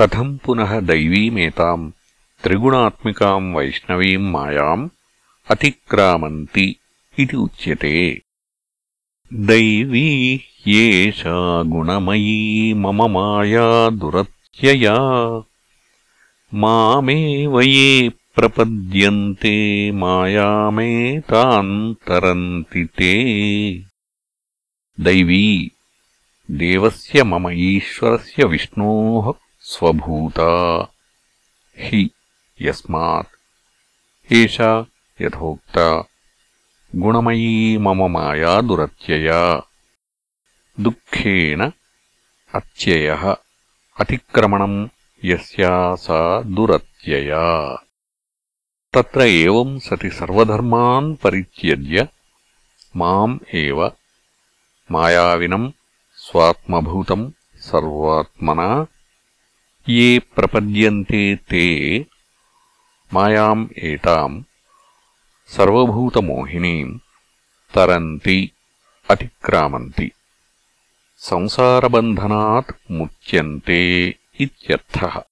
कथम् पुनः दैवीमेताम् त्रिगुणात्मिकाम् वैष्णवीम् मायाम् अतिक्रामन्ति इति उच्यते। दैवी येषा गुणमयी मम माया दुरत्यया। मामेव ये प्रपद्यन्ते मायामेतान्तरन्ति ते। दैवी देवस्य मम ईश्वरस्य विष्णोः स्वभूता हि यस्मात्। एषा यथोक्ता गुणमयी मम माया दुरत्यया। दुःखेन अत्ययः अतिक्रमणम् यस्या सा दुरत्यया। तत्र एवम् सति सर्वधर्मान् परित्यज्य माम् एव मायाविनम् स्वात्मभूतम् सर्वात्मना ये प्रपद्यन्ते ते मायाम् एताम् सर्वभूतमोहिनीम् तरन्ति अतिक्रामन्ति। संसारबन्धनात् मुच्यन्ते इत्यर्थः